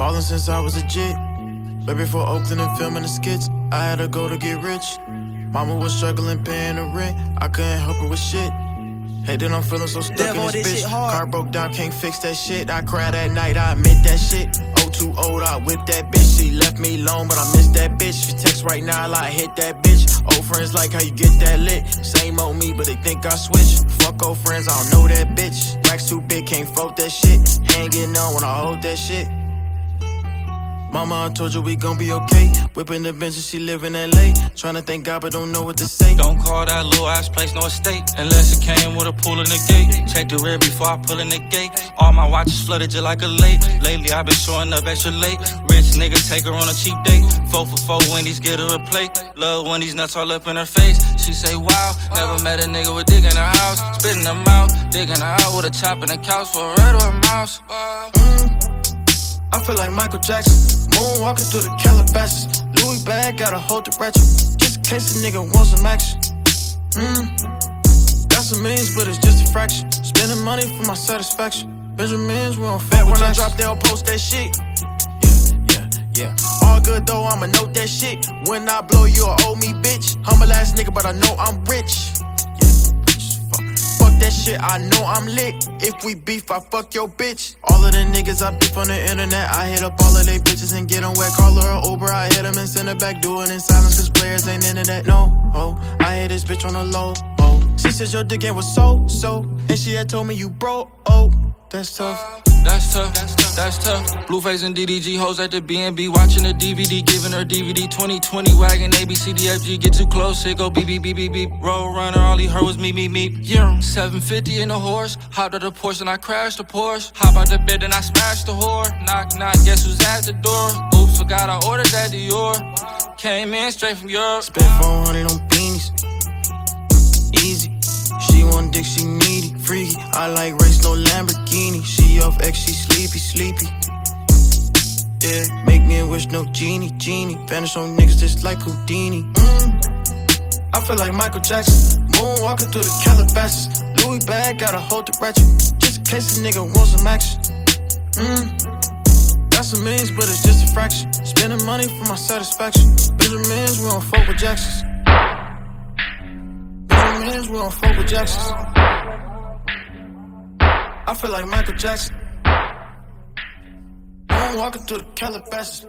hustling since I was a jit. Right before Oakland and filming the skits, I had to go to get rich. Mama was struggling paying the rent, I couldn't help her with shit. Hey, then I'm feeling so stuck Devil, in this this bitch. Car broke down, can't fix that shit. I cried at night, I admit that shit. Oh, too old, I whipped that bitch. She left me alone, but I miss that bitch. She text right now, I like hit that bitch. Old friends like how you get that lit. Same old me, but they think I switch. Fuck old friends, I don't know that bitch. Racks too big, can't fold that shit. Hanging on when I hold that shit. Mama, I told you we gon' be okay. Whipping the Benz and she live in LA. Tryna thank God, but don't know what to say. Don't call that little ass place no estate unless it came with a pool in the gate. Check the rear before I pull in the gate. All my watches flooded just like a lake. Lately I've been showing up extra late. Rich nigga take her on a cheap date. Four for four Wendy's get her a plate. Love when these nuts all up in her face. She say wow, never met a nigga with dick in her house. Spitting them out, digging her out with a chop in the couch for a red or a mouse. I feel like Michael Jackson, moonwalking through the Calabasas. Louis bag, gotta hold the ratchet, just in case a nigga wants some action. Mm. Got some means, but it's just a fraction. Spending money for my satisfaction. Benjamins, we don't fat when I drop, they'll post that shit. Yeah, yeah, yeah. All good though, I'ma note that shit. When I blow, you'll owe me, bitch. I'm the ass nigga, but I know I'm rich. Shit, I know I'm lit. If we beef, I fuck your bitch. All of the niggas I beef on the internet, I hit up all of they bitches and get them wet. Call her Uber, I hit them and send her back. Do it in silence, cause players ain't into that. No, oh, I hit this bitch on the low, oh. She says your dick game was so, so. And she had told me you broke, oh. That's tough. That's tough, that's tough. Blueface and DDG hoes at the BNB watching the DVD, giving her DVD 2020 wagon ABCDFG. Get too close, it go beep beep beep beep beep. Road runner, all he heard was me me me. Yeah, 750 in a horse. Hopped out the Porsche and I crashed the Porsche. Hop out the bed and I smashed the whore. Knock knock, guess who's at the door? Oops, forgot I ordered that Dior. Came in straight from Europe. Spent 400 on beanies. Easy. She want dick, she needy. Freaky. I like race, no Lamborghini. She off X, she sleepy, sleepy. Yeah, make me wish, no genie, genie. Vanish on niggas just like Houdini. Mm. I feel like Michael Jackson. Moonwalking through the Calabasas. Louis bag, gotta hold the ratchet. Just in case a nigga wants some action. Mm. Got some means, but it's just a fraction. Spending money for my satisfaction. Benjamins, we don't fuck with Jacksons. Benjamins, we don't fuck with Jacksons. I feel like Michael Jackson. I'm walking through the Calabasas.